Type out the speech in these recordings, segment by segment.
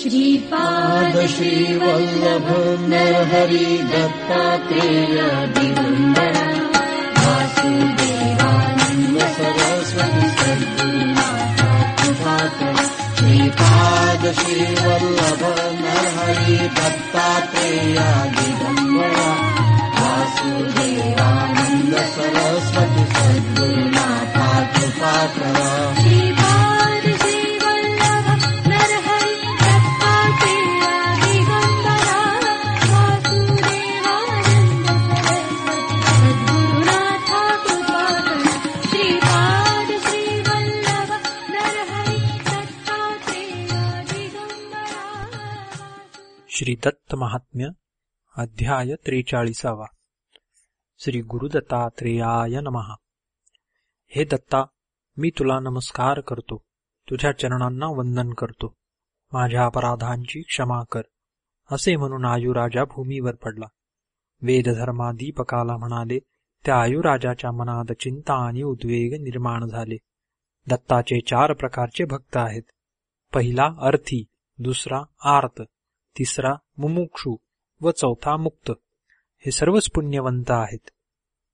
श्रीपाद श्रीवल्लभ नरहरि दत्तात्रेय दिगम्बर वासुदेवानन्द सरस्वती सद्गुरुनाथ कृपाकर श्रीपाद श्रीवल्लभ नरहरि दत्तात्रेय दिगम्बर वासुदेवानन्द सरस्वती सद्गुरुनाथ कृपाकर श्री दत्त महात्म्य अध्याय त्रेचाळीसावा. श्री गुरुदत्तात्रेयाय नमहा हे दत्ता मी तुला नमस्कार करतो. तुझ्या चरणांना वंदन करतो. माझ्या अपराधांची क्षमा कर. असे म्हणून आयुराजा भूमीवर पडला. वेदधर्मादीपकाला म्हणाले त्या आयुराजाच्या मनात चिंता आणि उद्वेग निर्माण झाले. दत्ताचे चार प्रकारचे भक्त आहेत. पहिला अर्थी दुसरा आर्त. तिसरा मुमुक्षू व चौथा मुक्त. हे सर्वच पुण्यवंत आहेत.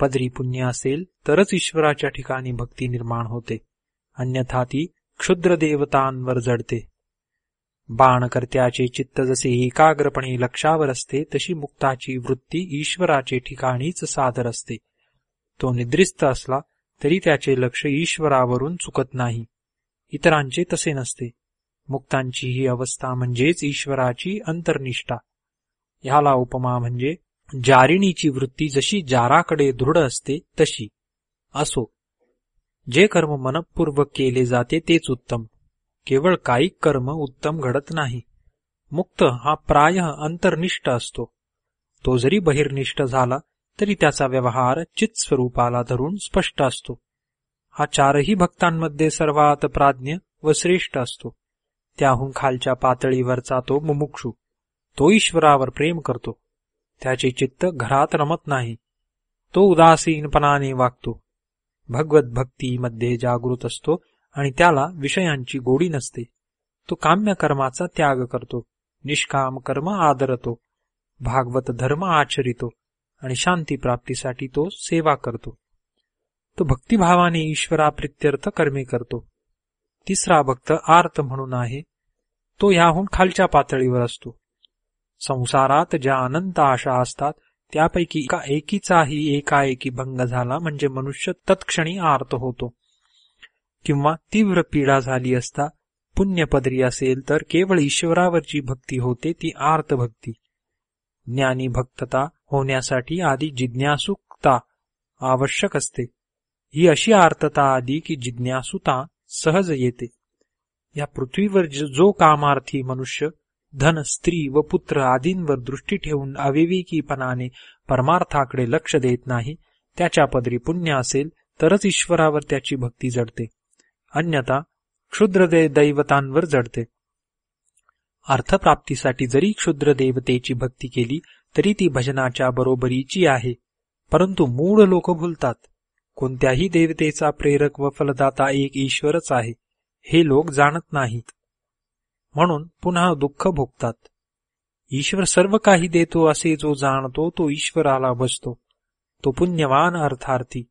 पदरी पुण्य असेल तरच ईश्वराच्या ठिकाणी भक्ती निर्माण होते. अन्यथा ती क्षुद्र देवतांवर जडते. बाणकर्त्याचे चित्त जसे एकाग्रपणे लक्षावर असते तशी मुक्ताची वृत्ती ईश्वराचे ठिकाणीच सादर असते. तो निद्रिस्त असला तरी त्याचे लक्ष ईश्वरावरून चुकत नाही. इतरांचे तसे नसते. मुक्तांची ही अवस्था म्हणजेच ईश्वराची अंतर्निष्ठा. ह्याला उपमा म्हणजे जारिणीची वृत्ती जशी जाराकडे दृढ असते तशी. असो. जे कर्म मनपूर्वक केले जाते तेच उत्तम. केवळ कायिक कर्म उत्तम घडत नाही. मुक्त हा प्राय अंतर्निष्ठ असतो. तो जरी बहिर्निष्ठ झाला तरी त्याचा व्यवहार चित्स्वरूपाला धरून स्पष्ट असतो. हा चारही भक्तांमध्ये सर्वात प्राज्ञ व श्रेष्ठ असतो. त्याहून खालच्या पातळीवरचा तो मुमुक्षू. तो ईश्वरावर प्रेम करतो. त्याचे चित्त घरात रमत नाही. तो उदासीनपणाने वागतो. भगवत भक्तीमध्ये जागृत असतो आणि त्याला विषयांची गोडी नसते. तो काम्य कर्माचा त्याग करतो. निष्काम कर्म आदरतो. भागवत धर्म आचरितो आणि शांती प्राप्तीसाठी तो सेवा करतो. तो भक्तिभावाने ईश्वराप्रित्यर्थ कर्मे करतो. तिसरा भक्त आर्त म्हणून आहे. तो याहून खालच्या पातळीवर असतो. संसारात ज्या अनंत आशा असतात त्यापैकी एका एकीचाही एकाएकी भंग झाला म्हणजे मनुष्य तत्क्षणी आर्त होतो. किंवा तीव्र पीडा झाली असता पुण्यपदरी असेल तर केवळ ईश्वरावरची भक्ती होते ती आर्त भक्ती. ज्ञानी भक्तता होण्यासाठी आधी जिज्ञासुकता आवश्यक असते. ही अशी आर्तता आधी की जिज्ञासुता सहज येते. या पृथ्वीवर जो कामार्थी मनुष्य धन स्त्री व पुत्र आदींवर दृष्टी ठेवून अविवेकीपणाने परमार्थाकडे लक्ष देत नाही त्याच्या पदरी पुण्य असेल तरच ईश्वरावर त्याची भक्ती जडते. अन्यथा क्षुद्र दे- दैवतांवर जडते. अर्थप्राप्तीसाठी जरी क्षुद्र देवतेची भक्ती केली तरी ती भजनाच्या बरोबरीची आहे परंतु मूळ लोक भूलतात. कोणत्याही देवतेचा प्रेरक व फलदाता एक ईश्वरच आहे हे लोक जाणत नाहीत. म्हणून पुन्हा दुःख भोगतात. ईश्वर सर्व काही देतो असे जो जाणतो तो ईश्वराला बसतो. तो पुण्यवान अर्थार्थी.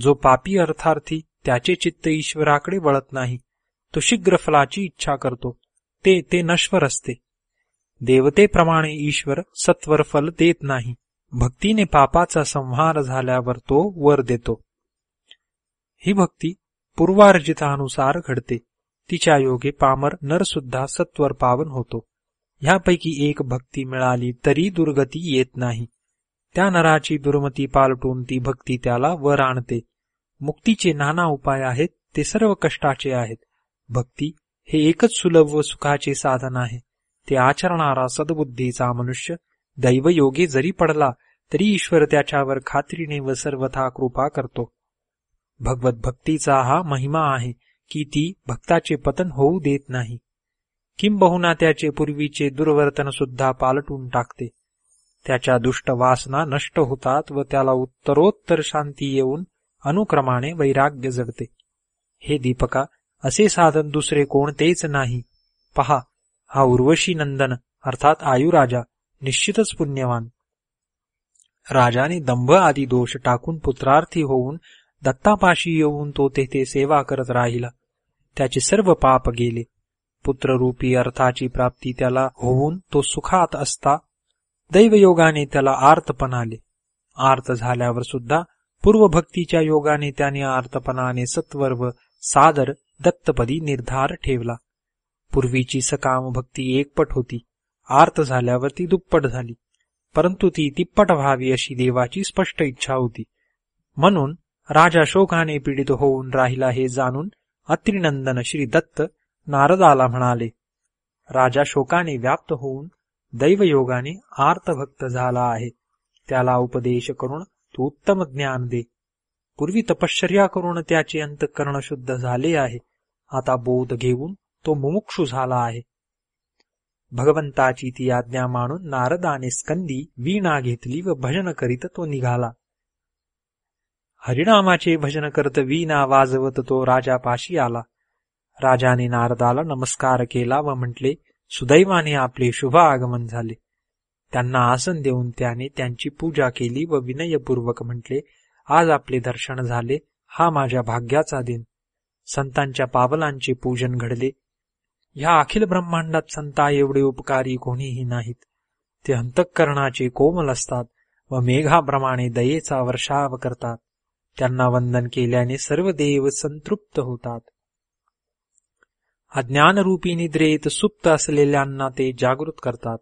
जो पापी अर्थार्थी त्याचे चित्त ईश्वराकडे वळत नाही. तो शीघ्र फलाची इच्छा करतो. ते ते नश्वर असते. देवतेप्रमाणे ईश्वर सत्वर फल देत नाही. भक्तीने पापाचा संहार झाल्यावर तो वर देतो. ही भक्ती पूर्वार्जितानुसार घडते. तिच्या योगे पामर नरसुद्धा सत्वर पावन होतो. ह्यापैकी एक भक्ती मिळाली तरी दुर्गती येत नाही. त्या नराची दुर्मती पालटून ती भक्ती त्याला वर आणते. मुक्तीचे नाना उपाय आहेत ते सर्व कष्टाचे आहेत. भक्ती हे एकच सुलभ व सुखाचे साधन आहे. ते आचरणारा सद्बुद्धीचा मनुष्य दैवयोगे जरी पडला तरी ईश्वर त्याच्यावर खात्रीने व सर्वथा कृपा करतो. भगवत भक्तीचा हा महिमा आहे की ती भक्ताचे पतन होऊ देत नाही. किंबहुना त्याचे पूर्वीचे दुर्वर्तन सुद्धा पालटून टाकते. त्याच्या दुष्ट वासना नष्ट होतात व त्याला उत्तरोत्तर शांती येऊन अनुक्रमाने वैराग्य जडते हे दीपका असे साधन दुसरे कोणतेच नाही. पहा हा उर्वशी नंदन अर्थात आयुराजा निश्चितच पुण्यवान. राजाने दंभ आदी दोष टाकून पुत्रार्थी होऊन दत्तापाशी येऊन तो तेथे सेवा करत राहिला. त्याचे सर्व पाप गेले. पुत्ररूपी अर्थाची प्राप्ती त्याला होऊन तो सुखात असता. दैवयोगाने त्याला आर्तपण आले आर्त झाल्यावर सुद्धा पूर्वभक्तीच्या योगाने त्याने आर्तपणाने सत्वर व सादर दत्तपदी निर्धार ठेवला. पूर्वीची सकाम भक्ती एकपट होती. आर्त झाल्यावर ती दुप्पट झाली. परंतु ती तिप्पट व्हावी अशी देवाची स्पष्ट इच्छा होती. म्हणून राजा शोकाने पीडित होऊन राहिला हे जाणून अत्रिनंदन श्री दत्त नारदाला म्हणाले राजा शोकाने व्याप्त होऊन दैवयोगाने आर्तभक्त झाला आहे. त्याला उपदेश करून तू उत्तम ज्ञान दे. पूर्वी तपश्चर्या करून त्याचे अंतकरण शुद्ध झाले आहे. आता बोध घेऊन तो मुमुक्षू झाला आहे. भगवंताची ती आज्ञा मानून नारदाने स्कंदी वीणा घेतली व भजन करीत तो निघाला. हरिनामाचे भजन करत वीणा वाजवत तो राजा पाशी आला. राजाने नारदाला नमस्कार केला व म्हटले सुदैवाने आपले शुभ आगमन झाले. त्यांना आसन देऊन त्याने त्यांची पूजा केली व विनयपूर्वक म्हटले आज आपले दर्शन झाले हा माझ्या भाग्याचा दिन. संतांच्या पावलांचे पूजन घडले. ह्या अखिल ब्रह्मांडात संता एवढे उपकारी कोणीही नाहीत. ते अंतःकरणाचे कोमल असतात व मेघाप्रमाणे दयेचा वर्षाव करतात. त्यांना वंदन केल्याने सर्व देव संतृप्त होतात. अज्ञानरूपी निद्रेत सुप्त असलेल्यांना ते जागृत करतात.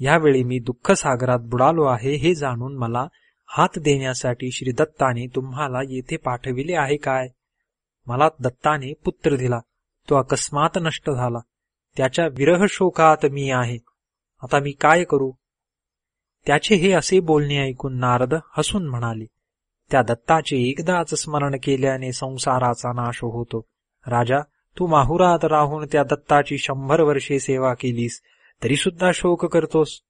यावेळी मी दुःख सागरात बुडालो आहे हे जाणून मला हात देण्यासाठी श्री दत्ताने तुम्हाला येथे पाठविले आहे काय? मला दत्ताने पुत्र दिला. तो अकस्मात नष्ट झाला. त्याच्या विरह शोकात मी आहे. आता मी काय करू? त्याचे हे असे बोलणे ऐकून नारद हसून म्हणाले त्या दत्ताचे एकदाच स्मरण केल्याने संसाराचा नाश होतो. राजा तू माहुरात राहून त्या दत्ताची शंभर वर्षे सेवा केलीस तरी सुद्धा शोक करतोस.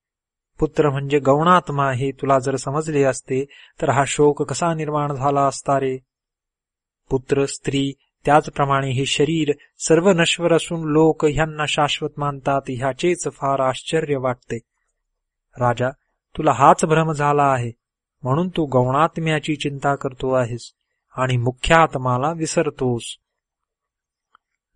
पुत्र म्हणजे गौणात्मा हे तुला जर समजले असते तर हा शोक कसा निर्माण झाला असता रे? पुत्र स्त्री त्याचप्रमाणे हे शरीर सर्व नश्वर असून लोक ह्यांना शाश्वत मानतात ह्याचेच फार आश्चर्य वाटते. राजा तुला हाच भ्रम झाला आहे. म्हणून तू गौणात्म्याची चिंता करतो आहेस आणि मुख्यात्माला विसरतोस.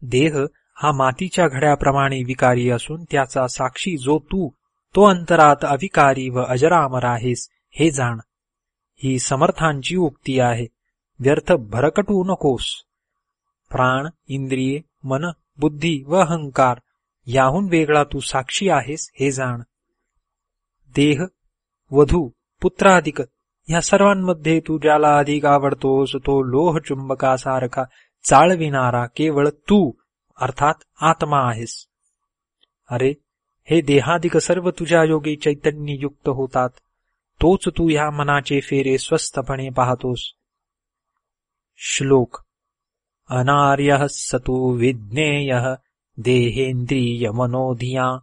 देह हा मातीच्या घड्याप्रमाणे विकारी असून त्याचा साक्षी जो तू तो अंतरात अविकारी व अजरामर आहेस हे जाण. ही समर्थांची उक्ती आहे. व्यर्थ भरकटू नकोस. प्राण इंद्रिये मन बुद्धी व अहंकार याहून वेगळा तू साक्षी आहेस हे जाण. देह वधू पुत्राधिक या सर्वांमध्ये तू ज्याला अधिक आवडतोस तो लोह चुंबकासारखा चाळविणारा केवळ तू अर्थात आत्मा आहेस. अरे हे देहादिक सर्व तुझ्या योगी चैतन्य युक्त होतात. तोच तू ह्या मनाचे फेरे स्वस्थपणे पाहतोस. श्लोक. अनार्य सतु विज्ञेय देहेंद्रिय मनोधिया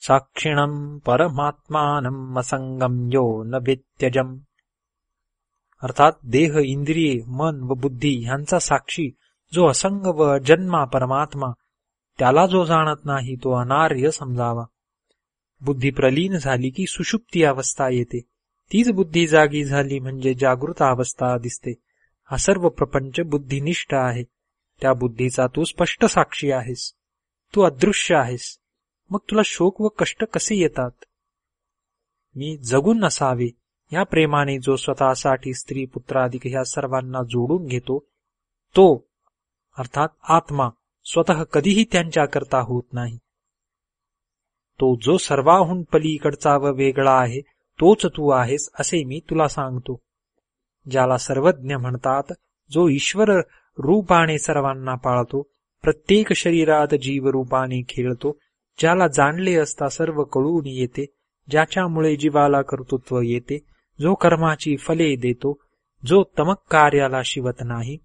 साक्षिणं परमात्मानम असंगम यो न व्यत्यजम अर्थात देह इंद्रिये मन व बुद्धी ह्यांचा साक्षी जो असंग व जन्मा परमात्मा त्याला जो जाणत नाही तो अनार्य समजावा. बुद्धी प्रलीन झाली की सुषुप्ती अवस्था येते. तीच बुद्धी जागी झाली म्हणजे जागृत अवस्था दिसते. हा सर्व प्रपंच बुद्धिनिष्ठ आहे. त्या बुद्धीचा तू स्पष्ट साक्षी आहेस. तू अदृश्य आहेस. मग तुला शोक व कष्ट कसे येतात? मी जगून नसावे या प्रेमाने जो स्वतःसाठी स्त्री पुत्राधिक ह्या सर्वांना जोडून घेतो तो अर्थात आत्मा स्वतः कधीही त्यांच्याकरता होत नाही. तो जो सर्वाहून पलीकडचा व वेगळा आहे तोच तू आहेस असे मी तुला सांगतो. ज्याला सर्वज्ञ म्हणतात जो ईश्वर रूपाने सर्वांना पाळतो प्रत्येक शरीरात जीवरूपाने खेळतो ज्याला जाणले असता सर्व कळून येते ज्याच्यामुळे जीवाला कर्तृत्व येते जो कर्माची फले देतो जो तमक कार्याला शिवत नाही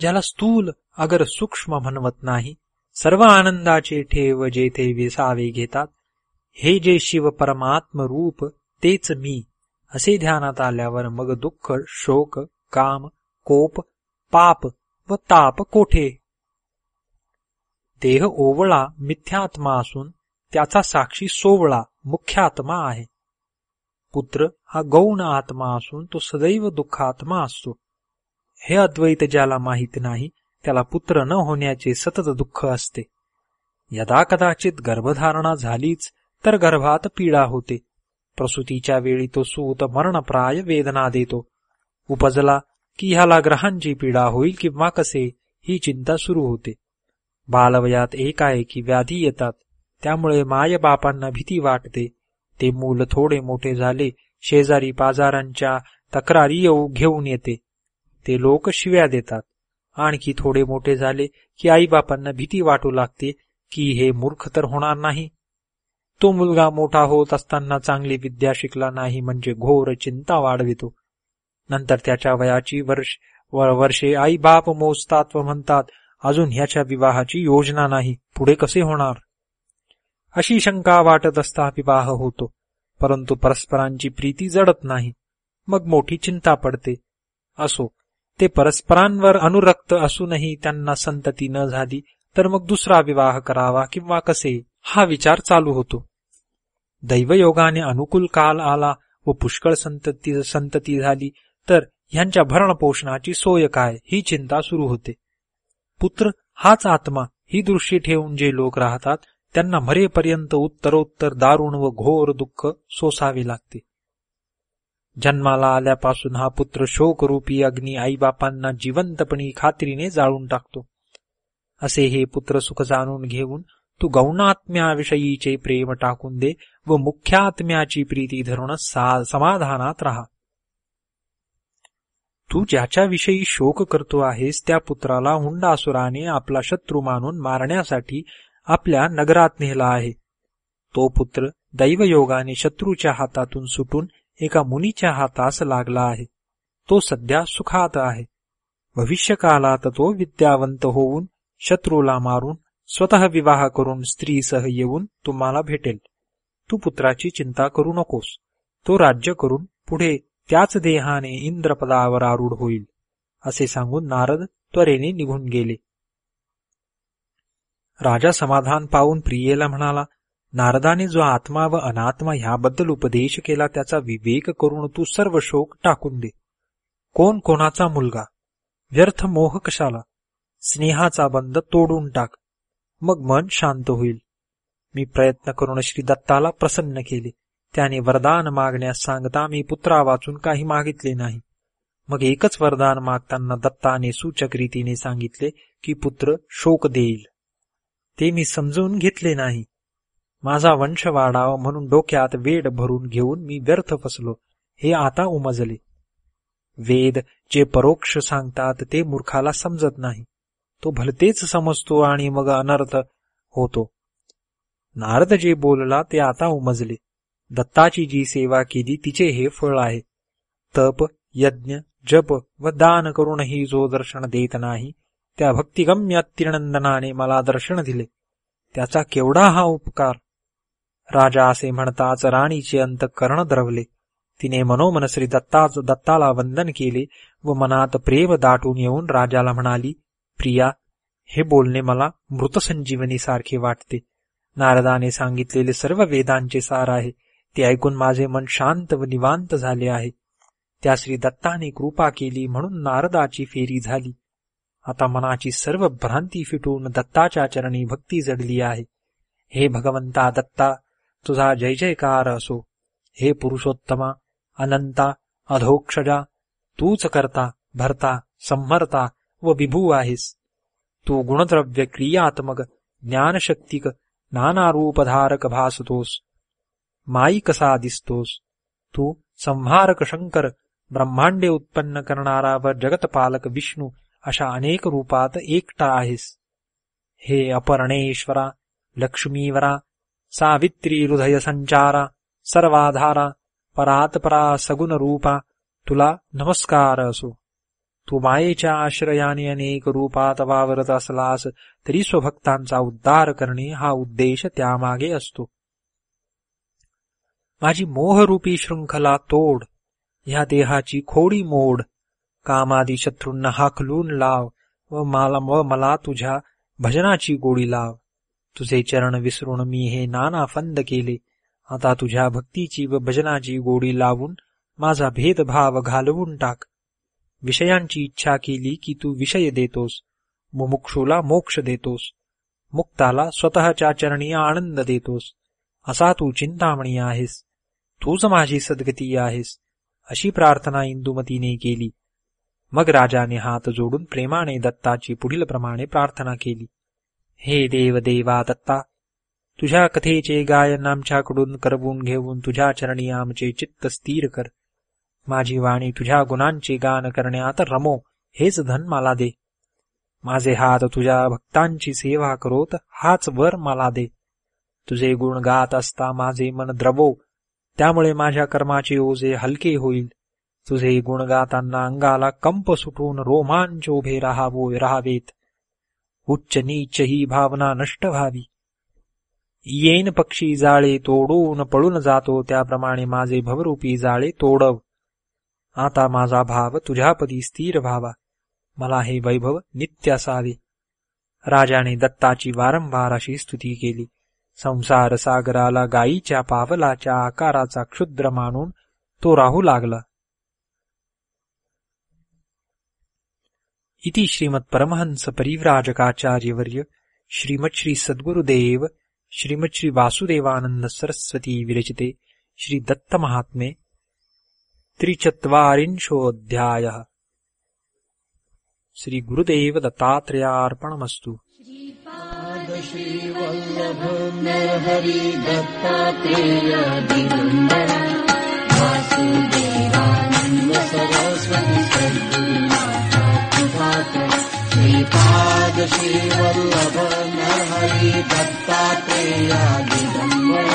ज्याला स्थूल अगर सूक्ष्म म्हणवत नाही सर्व आनंदाचे ठेव जेथे विसावे घेतात हे जे शिव परमात्म रूप तेच मी. असे ध्यानात आल्यावर मग दुःख शोक काम कोप पाप व ताप कोठे? देह ओवळा मिथ्यात्मा असून त्याचा साक्षी सोवळा मुख्यात्मा आहे. पुत्र हा गौण आत्मा असून तो सदैव दुःखात्मा असतो. हे अद्वैत ज्याला माहीत नाही त्याला पुत्र न होण्याचे सतत दुःख असते. यदा कदाचित गर्भधारणा झालीच तर गर्भात पीडा होते. प्रसूतीच्या वेळी तो सूत मरणप्राय वेदना देतो. उपजला की ह्याला ग्रहांची पीडा होईल किंवा कसे ही चिंता सुरू होते. बालवयात एकाएकी व्याधी येतात त्यामुळे मायबापांना भीती वाटते. ते मूल थोडे मोठे झाले शेजारी बाजारांच्या तक्रारी येऊ घेऊन येते. ते लोक शिव्या देतात. आणखी थोडे मोठे झाले की आईबापांना भीती वाटू लागते की हे मूर्ख तर होणार नाही. तो मुलगा मोठा होत असताना चांगली विद्या शिकला नाही म्हणजे घोर चिंता वाढवितो. नंतर त्याच्या वयाची वर्ष वर्षे आई बाप मोजतात व म्हणतात अजून ह्याच्या विवाहाची योजना नाही. पुढे कसे होणार? अशी शंका वाटत असता विवाह होतो परंतु परस्परांची प्रीती जडत नाही. मग मोठी चिंता पडते. असो ते परस्परांवर अनुरक्त असूनही त्यांना संतती न झाली तर मग दुसरा विवाह करावा किंवा कसे? हा विचार चालू होतो. दैवयोगाने अनुकूल काल आला व पुष्कळ संतती संतती झाली तर ह्यांच्या भरणपोषणाची सोय काय? ही चिंता सुरू होते. पुत्र हाच आत्मा ही दृष्टी ठेवून जे लोक राहतात त्यांना मरेपर्यंत उत्तरोत्तर दारुण व घोर दुःख सोसावे लागते. जन्माला आल्यापासून हा पुत्र शोकरूपी अग्नी आईबापांना जिवंतपणी खात्रीने जाळून टाकतो. असे हे पुत्र सुख जाणून घेऊन तू गौणात्म्याविषयीचे प्रेम टाकून दे व मुख्यात्म्याची प्रीती धरून समाधानात राहा. तू ज्याच्याविषयी शोक करतो आहेस त्या पुत्राला हुंडासुराने आपला शत्रू मानून मारण्यासाठी आपल्या नगरात नेला आहे. तो पुत्र दैवयोगाने शत्रूच्या हातातून सुटून एका मुनीच्या हातास लागला आहे. तो सध्या सुखात आहे. भविष्यकालात तो विद्यावंत होऊन शत्रूला मारून स्वतः विवाह करून स्त्रीसह येऊन तुम्हाला भेटेल. तू पुत्राची चिंता करू नकोस. तो राज्य करून पुढे त्याच देहाने इंद्रपदावर आरूढ होईल असे सांगून नारद त्वरेने निघून गेले. राजा समाधान पाहून प्रियेला म्हणाला नारदाने जो आत्मा व अनात्मा ह्याबद्दल उपदेश केला त्याचा विवेक करून तू सर्व शोक टाकून दे. कोण कोणाचा मुलगा? व्यर्थ मोह कशाला? स्नेहाचा बंध तोडून टाक. मग मन शांत होईल. मी प्रयत्न करून श्री दत्ताला प्रसन्न केले. त्याने वरदान मागण्यास सांगता मी पुत्रा वाचून काही मागितले नाही. मग एकच वरदान मागताना दत्ताने सूचक रीतीने सांगितले की पुत्र शोक देईल. ते मी समजून घेतले नाही. माझा वंश वाढावा म्हणून डोक्यात वेड भरून घेऊन मी व्यर्थ फसलो. हे आता उमजले. वेद जे परोक्ष सांगतात ते मूर्खाला समजत नाही. तो भलतेच समजतो आणि मग अनर्थ होतो. नारद जे बोलला ते आता उमजले. दत्ताची जी सेवा केली तिचे हे फळ आहे. तप यज्ञ जप व दान करूनही जो दर्शन देत नाही त्या भक्तिगम्य तिरनंदनाने मला दर्शन दिले. त्याचा केवढा हा उपकार. राजा असे म्हणताच राणीचे अंतकरण द्रवले. तिने मनोमन श्री दत्ताच दत्ताला वंदन केले व मनात प्रेम दाटून येऊन राजाला म्हणाली प्रिया हे बोलणे मला मृतसंजीवनीसारखे वाटते. नारदाने सांगितलेले सर्व वेदांचे सार आहे. ते ऐकून माझे मन शांत व निवांत झाले आहे. त्या श्री दत्ताने कृपा केली म्हणून नारदाची फेरी झाली. आता मनाची सर्व भ्रांती फिटून दत्ताच्या चरणी भक्ती जडली आहे. हे भगवंता दत्ता तुझा जय जयकार असो. हे पुरुषोत्तमा अनंता अधोक्षजा तूच करता भरता संहर्ता व विभू आहेस. तू गुणद्रव्य क्रियात्मक ज्ञानशक्तिक नानारूपधारक भासतोस. माई कसा दिसतोस? तू संहारक शंकर ब्रह्मांडे उत्पन्न करणारा व जगतपालक विष्णू अशा अनेक रूपात एकटा आहेस. हे अपर्णेश्वरा लक्ष्मीवरा सावित्री हृदय संचारा सर्वाधारा परातपरा सगुण रूपा तुला नमस्कार असो. तू मायेच्या आश्रयाने अनेक रूपात वावरत असलास तरी स्वभक्तांचा उद्धार करणे हा उद्देश त्यामागे असतो. माझी मोहरूपी शृंखला तोड ह्या देहाची खोडी मोड कामादी शत्रूंना हाकलून लाव व मला व मला तुझ्या भजनाची गोडी लाव. तुझे चरण विसरून मी हे नाना फंद केले. आता तुझ्या भक्तीची व भजनाची गोडी लावून माझा भेदभाव घालवून टाक. विषयांची इच्छा केली की तू विषय देतोस. मुमुक्षूला मोक्ष देतोस. मुक्ताला स्वतःच्या चरणी आनंद देतोस. असा तू चिंतामणी आहेस. तूच माझी सद्गती आहेस. अशी प्रार्थना इंदुमतीने केली. मग राजाने हात जोडून प्रेमाने दत्ताची पुढील प्रमाणे प्रार्थना केली. हे देव देवा दत्ता तुझ्या कथेचे गायन आमच्याकडून करवून घेऊन तुझ्या चरणी आमचे चित्त स्थिर कर. माझी वाणी तुझ्या गुणांचे गान करण्यात रमो हेच धन मला दे. माझे हात तुझ्या भक्तांची सेवा करोत हाच वर मला दे. तुझे गुण गात असता माझे मन द्रवो त्यामुळे माझ्या कर्माचे ओझे हलके होईल. तुझे गुण गाताना अंगाला कंप सुटून रोमांच उभे राहावो राहावेत. उच्च नीच ही भावना नष्ट व्हावी. येन पक्षी जाळे तोडून पळून जातो त्याप्रमाणे माझे भवरूपी जाळे तोडव. आता माझा भाव तुझ्यापदी स्थिर व्हावा. मला हे वैभव नित्य असावे राजाने दत्ताची वारंवार अशी स्तुती केली. संसार सागराला गायीच्या पावलाच्या आकाराचा क्षुद्र मानून तो राहू लागला. इति श्रीमत् परमहंस परिव्राजकाचार्यवर्य श्रीमत्श्री सद्गुरुदेव श्रीमत्श्री वासुदेवानंद सरस्वती विरचिते श्री दत्त महात्मे त्रिचत्वारिंशोऽध्यायः। श्री गुरुदेव दत्तात्रेयार्पणमस्तु। दत्तात्रेय सरस्वती ीपादशी हरि है वासुदेवानन्द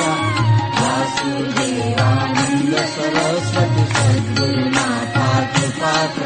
वासुदेवानन्दसरस्वति सद्गुरुनाथा कृपात्र